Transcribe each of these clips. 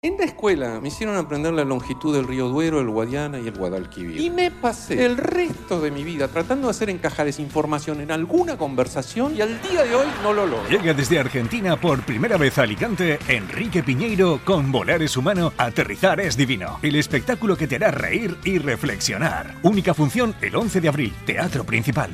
En la escuela me hicieron aprender la longitud del río Duero, el Guadiana y el Guadalquivir. Y me pasé el resto de mi vida tratando de hacer encajar esa información en alguna conversación y al día de hoy no lo logro. Llega desde Argentina por primera vez a Alicante Enrique Piñeiro con Volar es humano, aterrizar es divino. El espectáculo que te hará reír y reflexionar. Única función el 11 de abril, Teatro Principal.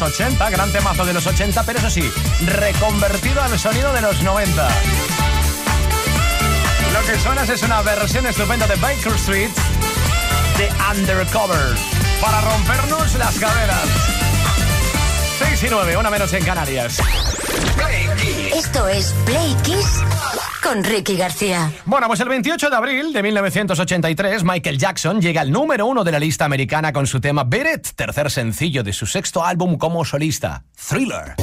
Los 80, gran temazo de los 80, pero eso sí, reconvertido al sonido de los 90. Lo que suena es una versión estupenda de Baker Street de Undercover para rompernos las caderas. 6 y 9, una menos en Canarias. Esto es Play Kiss con Ricky García. Bueno, pues el 28 de abril de 1983, Michael Jackson llega al número uno de la lista americana con su tema Beat It, tercer sencillo de su sexto álbum como solista, Thriller.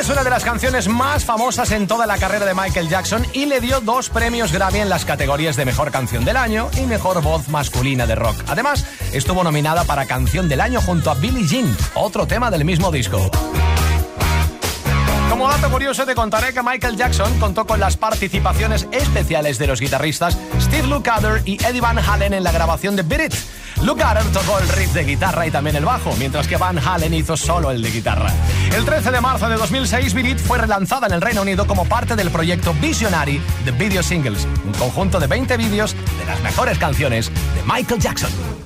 Es una de las canciones más famosas en toda la carrera de Michael Jackson y le dio dos premios Grammy en las categorías de Mejor Canción del Año y Mejor Voz Masculina de Rock. Además, estuvo nominada para Canción del Año junto a Billie Jean, otro tema del mismo disco. Como dato curioso te contaré que Michael Jackson contó con las participaciones especiales de los guitarristas Steve Lukather y Eddie Van Halen en la grabación de Beat It. Lukather tocó el riff de guitarra y también el bajo, mientras que Van Halen hizo solo el de guitarra. El 13 de marzo de 2006, Beat fue relanzada en el Reino Unido como parte del proyecto Visionary de Video Singles, un conjunto de 20 vídeos de las mejores canciones de Michael Jackson.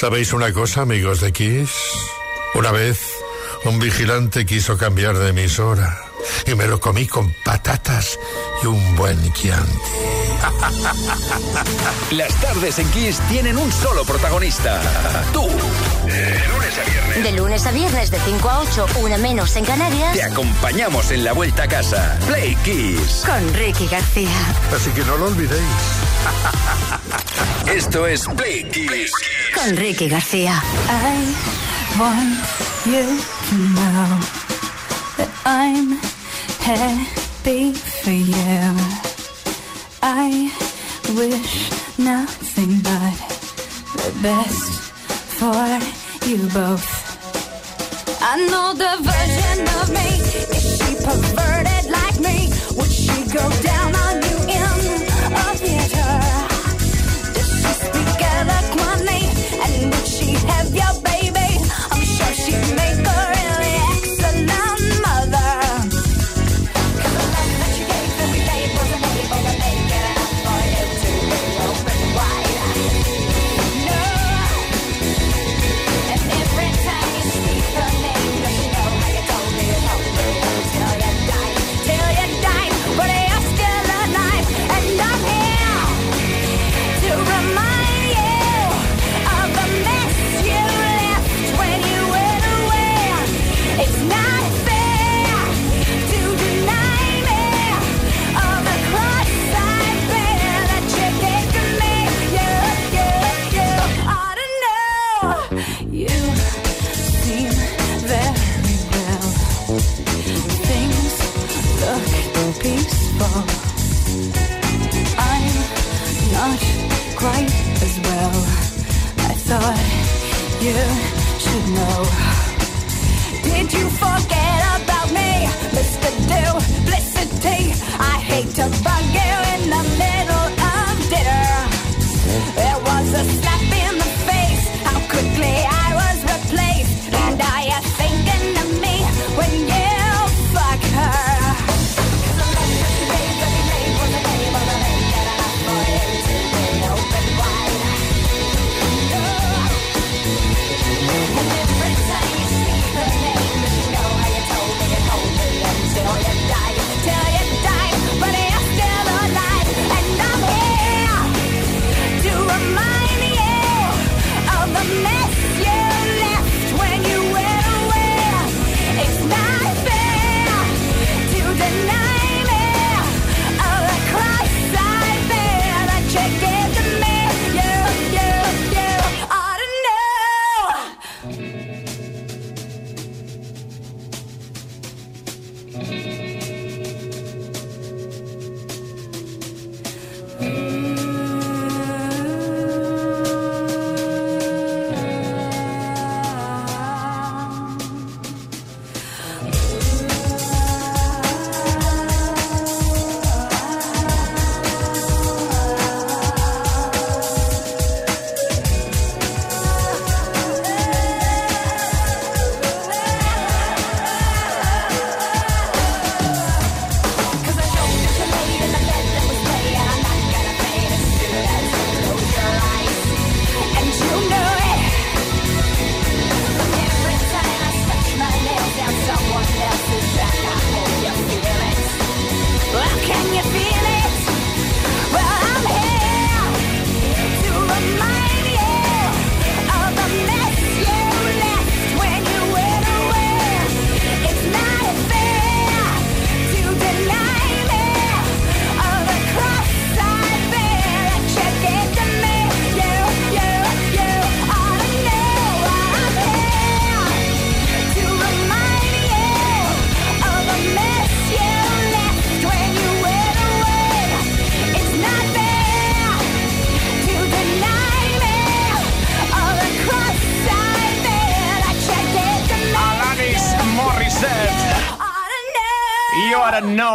¿Sabéis una cosa, amigos de Kiss? Una vez, un vigilante quiso cambiar de emisora y me lo comí con patatas y un buen Chianti. Las tardes en Kiss tienen un solo protagonista, tú. De lunes a viernes. De lunes a viernes de 5 a 8, una menos en Canarias. Te acompañamos en la vuelta a casa. Play Kiss. Con Ricky García. Así que no lo olvidéis. Esto es Play Kiss. Con Ricky García. I want you to know that I'm happy for you. I wish nothing but the best for you both. I know the version of me. Is she perverted like me? Would she go down on you in a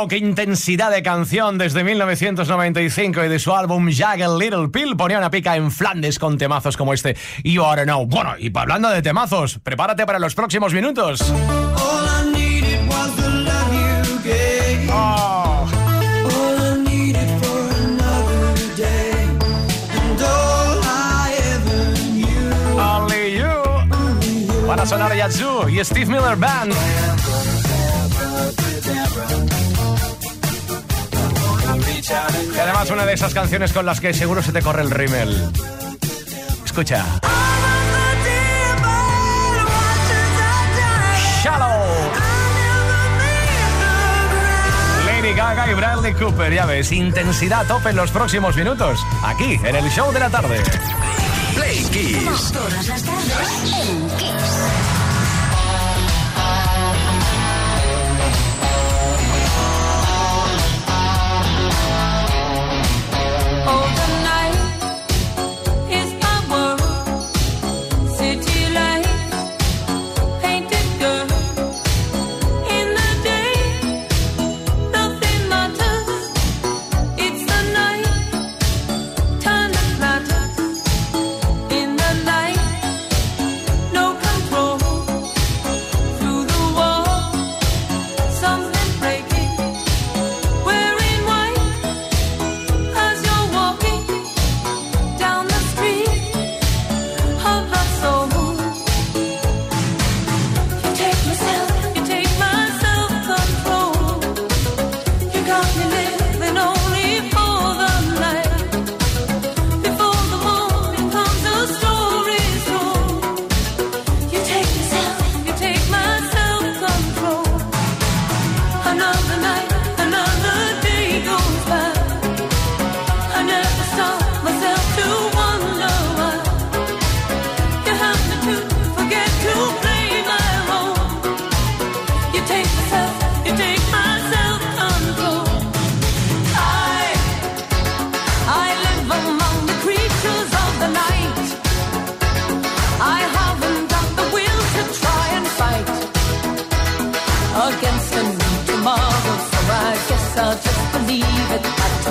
wow, qué intensidad de canción desde 1995 y de su álbum Jagger Little Pill ponía una pica en Flandes con temazos como este You Are Now. Bueno, y hablando de temazos, prepárate para los próximos minutos. Oh. Para sonar Yazoo y Steve Miller Band. Y además una de esas canciones con las que seguro se te corre el rímel. Escucha. Shallow. Lady Gaga y Bradley Cooper, ya ves, intensidad top en los próximos minutos, aquí en el show de la tarde. Play Kiss. Todas las tardes en Kiss.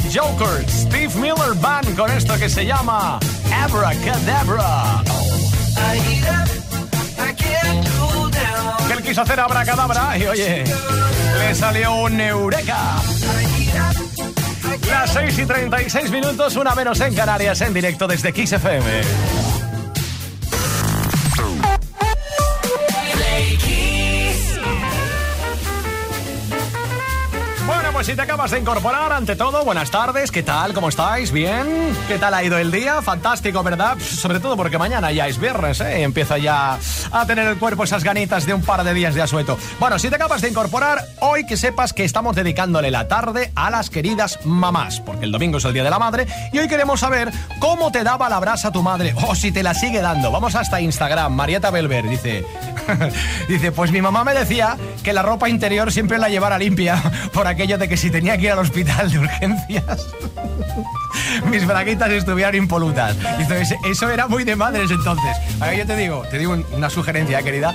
Joker, Steve Miller Band, con esto que se llama Abracadabra. Que él quiso hacer Abracadabra y oye, le salió un Eureka. Las 6 y 36 minutos, una menos en Canarias, en directo desde Kiss si te acabas de incorporar, ante todo, buenas tardes, ¿qué tal? ¿Cómo estáis? ¿Bien? ¿Qué tal ha ido el día? Fantástico, ¿verdad? Sobre todo porque mañana ya es viernes, ¿eh? Empieza ya a tener el cuerpo esas ganitas de un par de días de asueto. Bueno, si te acabas de incorporar, hoy que sepas que estamos dedicándole la tarde a las queridas mamás, porque el domingo es el Día de la Madre, y hoy queremos saber cómo te daba la brasa tu madre, o si te la sigue dando. Vamos hasta Instagram, Marieta Belver, dice... dice, pues mi mamá me decía que la ropa interior siempre la llevara limpia por aquello de que si tenía que ir al hospital de urgencias, mis braguitas estuvieran impolutas. Dice, "Ese- eso era muy de madres entonces. A yo te digo, te digo un- una sugerencia, eh, querida.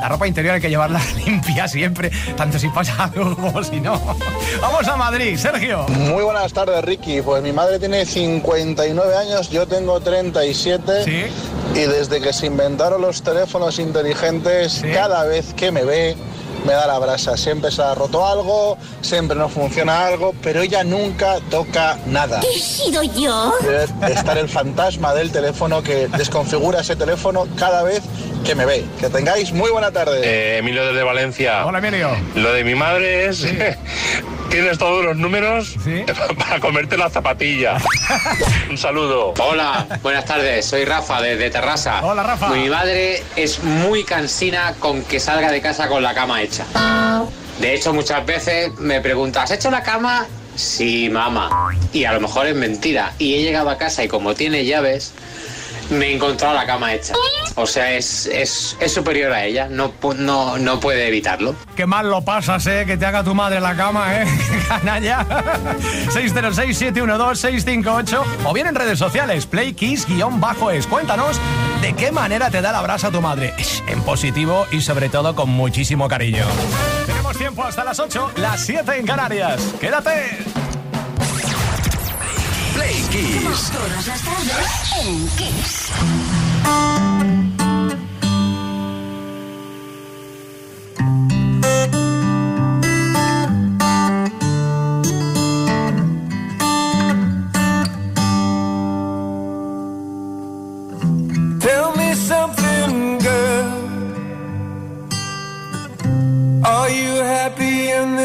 La ropa interior hay que llevarla limpia siempre, tanto si pasa algo como si no. Vamos a Madrid, Sergio. Muy buenas tardes, Ricky. Pues mi madre tiene 59 años, yo tengo 37. Y desde que se inventaron los teléfonos inteligentes, cada vez que me ve, me da la brasa. Siempre se ha roto algo, siempre no funciona algo, pero ella nunca toca nada. ¿He sido yo? Debe estar el fantasma del teléfono que desconfigura ese teléfono cada vez que me ve. Que tengáis muy buena tarde. Eh, Emilio desde Valencia. Hola, Emilio. Lo de mi madre es. Tienes todos los números para comerte la zapatilla. Un saludo. Hola, buenas tardes. Soy Rafa desde Terrassa. Hola, Rafa. Mi madre es muy cansina con que salga de casa con la cama hecha. De hecho, muchas veces me pregunta, ¿has hecho la cama? Sí, mamá. Y a lo mejor es mentira. Y he llegado a casa y como tiene llaves, me he encontrado la cama hecha. O sea, es, es, es superior a ella, no, no, no puede evitarlo. Qué mal lo pasas, ¿eh? Que te haga tu madre la cama, ¿eh? Canalla. 606-712-658 o bien en redes sociales, playkiss-es. Cuéntanos de qué manera te da la brasa tu madre. En positivo y sobre todo con muchísimo cariño. Tenemos tiempo hasta las 8, las 7 en Canarias. ¡Quédate! Play Kiss. Todas las tardes en Kiss.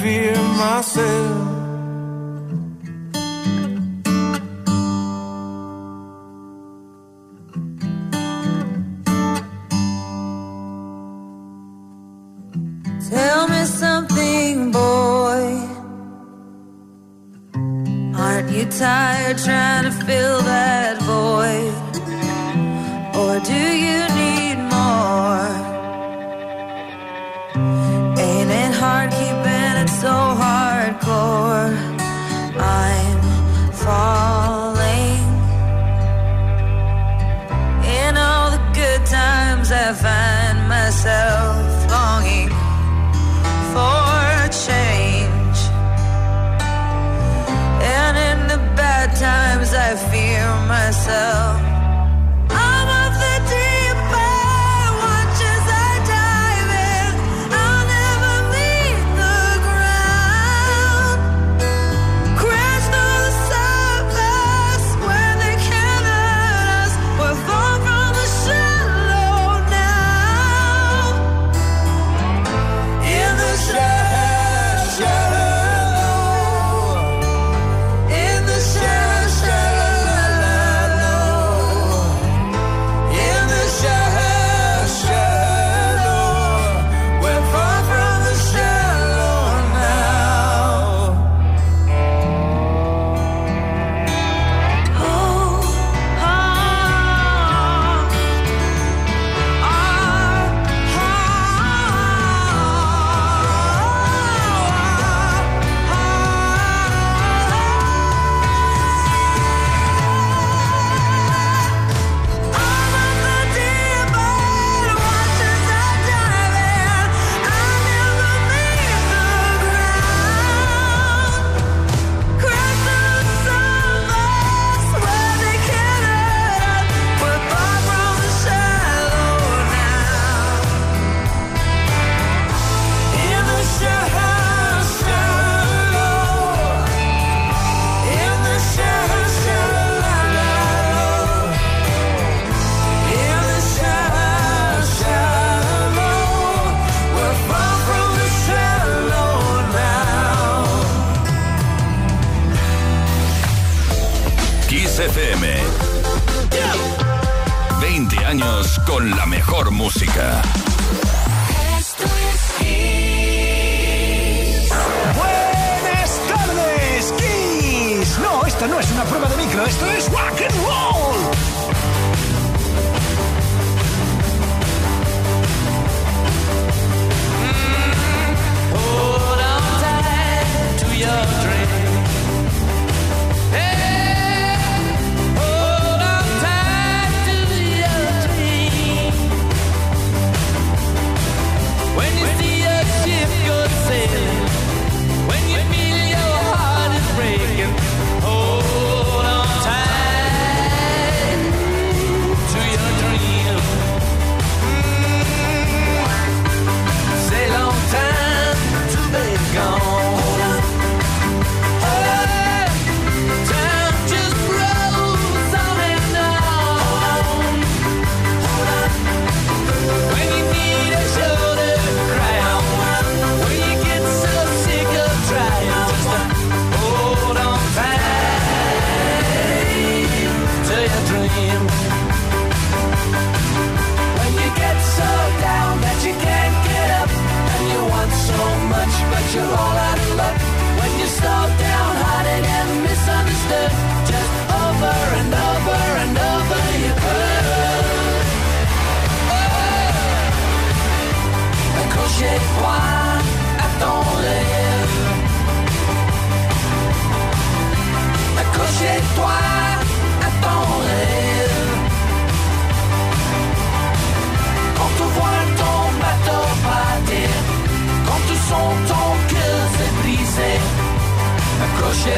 Fear myself. Tell me something, boy. Aren't you tired trying to fill that void? Una prueba de micro, esto es rock and roll. Hold on tight to your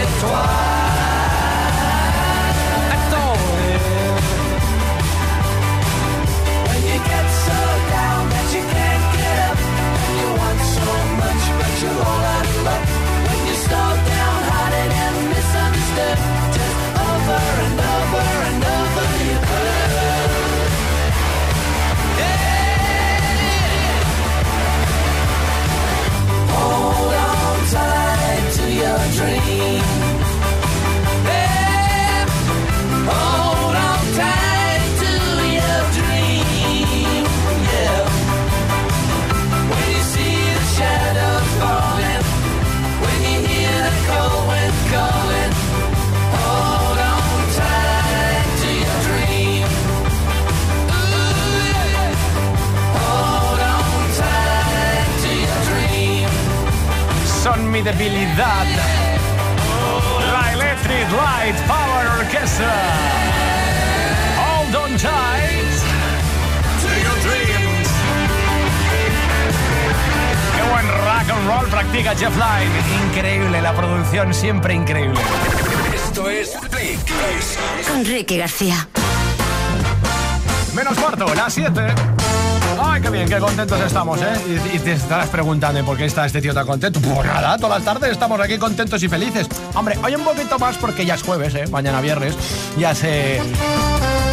victoire siempre increíble. Esto es Play Kiss. Con Ricky García. Menos cuarto, las 7. Ay, qué bien, qué contentos estamos, ¿eh? Y, y te estarás preguntando, ¿y por qué está este tío tan contento? Pues nada, todas las tardes estamos aquí contentos y felices. Hombre, hoy un poquito más porque ya es jueves, ¿eh? Mañana viernes. Ya se...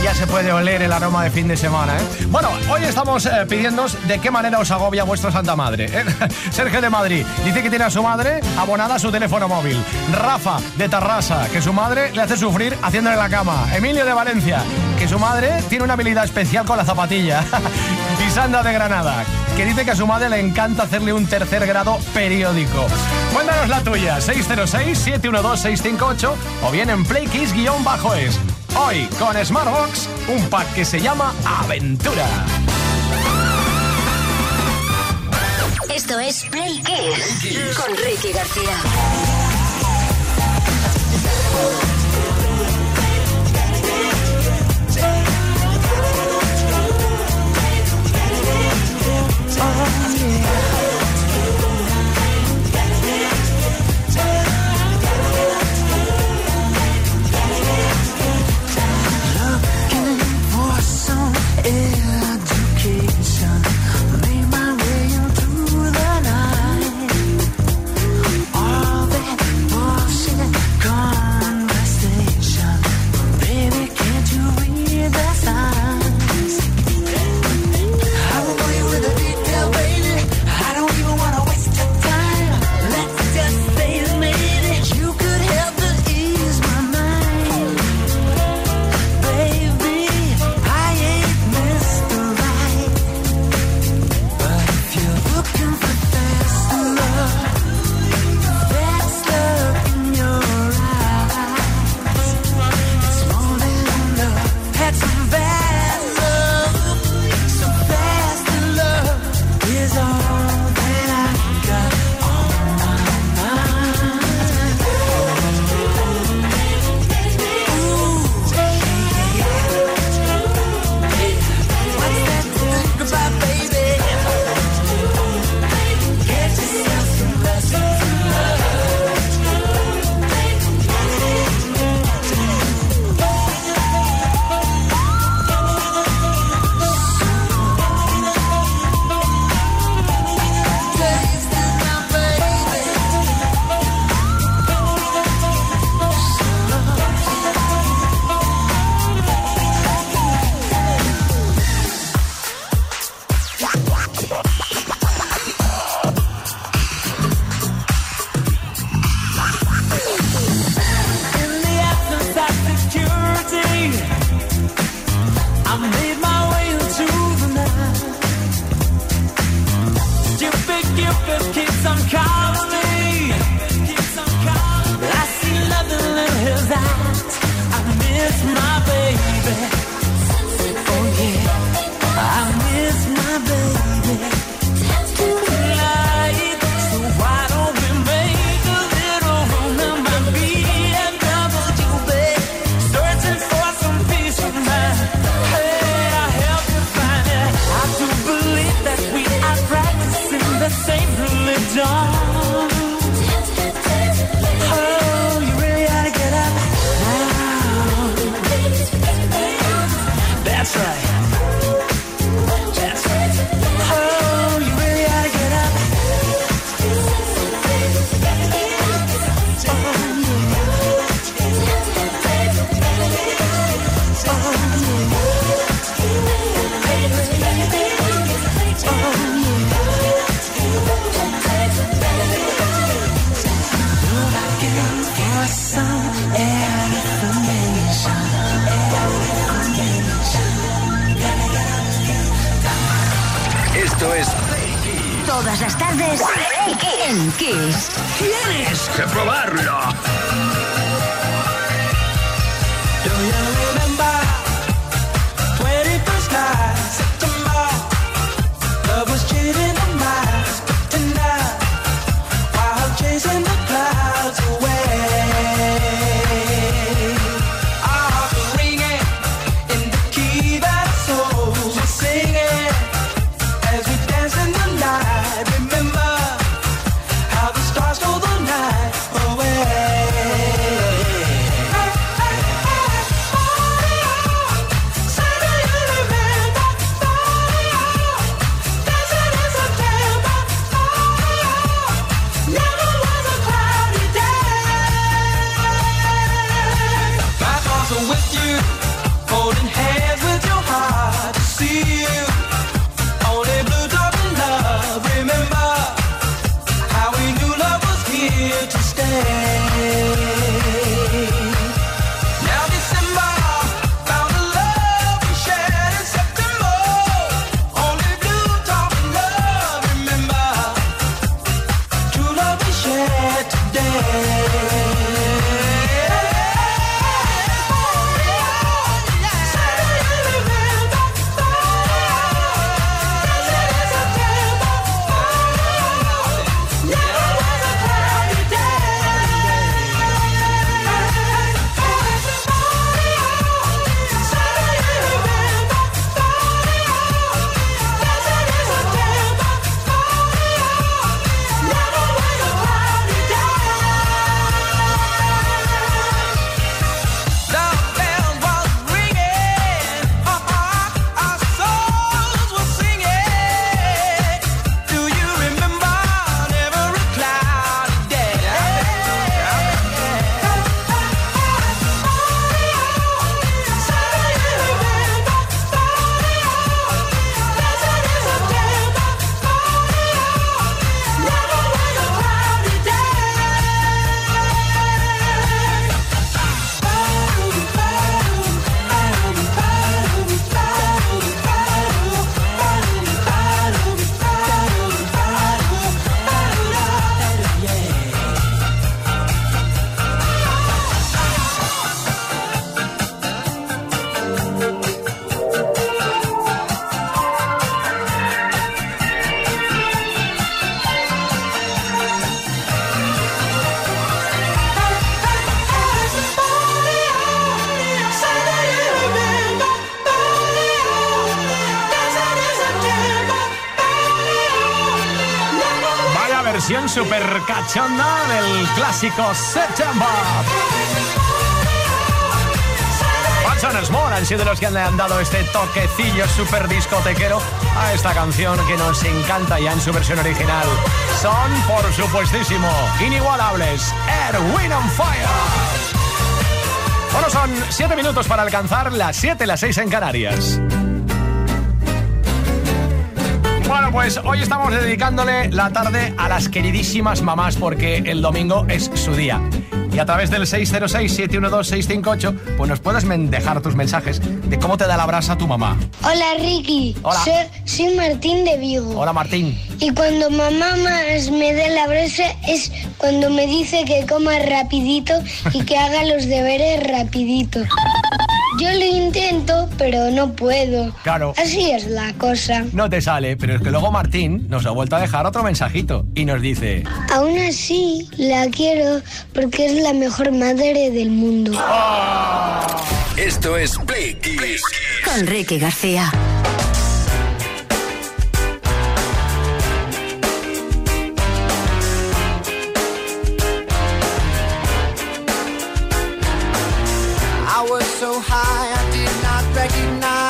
Ya se puede oler el aroma de fin de semana, ¿eh? Bueno, hoy estamos eh, pidiéndoos de qué manera os agobia vuestra Santa Madre. ¿eh? Sergio de Madrid dice que tiene a su madre abonada a su teléfono móvil. Rafa de Tarrasa, que su madre le hace sufrir haciéndole la cama. Emilio de Valencia, que su madre tiene una habilidad especial con la zapatilla. y de Granada, que dice que a su madre le encanta hacerle un tercer grado periódico. Cuéntanos la tuya, 606-712-658 o bien en playkiss-es. Hoy con Smartbox, un pack que se llama Aventura. Esto es Play Kiss. Con Ricky García. Super cachonda del clásico September. Watson Small han sido los que le han dado este toquecillo super discotequero a esta canción que nos encanta ya en su versión original. Son, por supuestísimo, inigualables. Air, Wind and Fire. Bueno, son 7 minutos para alcanzar las 7, las 6 en Canarias. Bueno, pues hoy estamos dedicándole la tarde a las queridísimas mamás porque el domingo es su día. Y a través del 606-712-658, pues nos puedes dejar tus mensajes de cómo te da la brasa tu mamá. Hola Ricky, Hola. Soy, soy Martín de Vigo. Hola Martín. Y cuando mamá más me da la brasa es cuando me dice que coma rapidito y que haga los deberes rapidito. Yo lo intento, pero no puedo. Claro. Así es la cosa. No te sale, pero es que luego Martín nos ha vuelto a dejar otro mensajito y nos dice... Aún así, la quiero porque es la mejor madre del mundo. Esto es Play Kiss. Con Ricky García. So high I did not recognize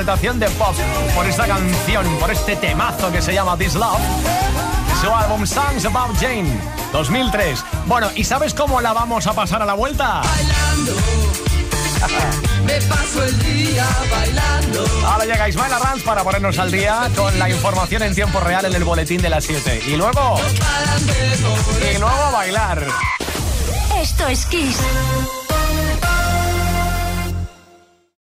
interpretación de pop por esta canción, por este temazo que se llama This Love. Su álbum Songs About Jane, 2003. Bueno, ¿y sabes cómo la vamos a pasar a la vuelta? Bailando. Me paso el día bailando. Ahora llega Ismael para ponernos al día con la información en tiempo real en el boletín de las 7. Y luego. No y luego bailar. Esto es Kiss.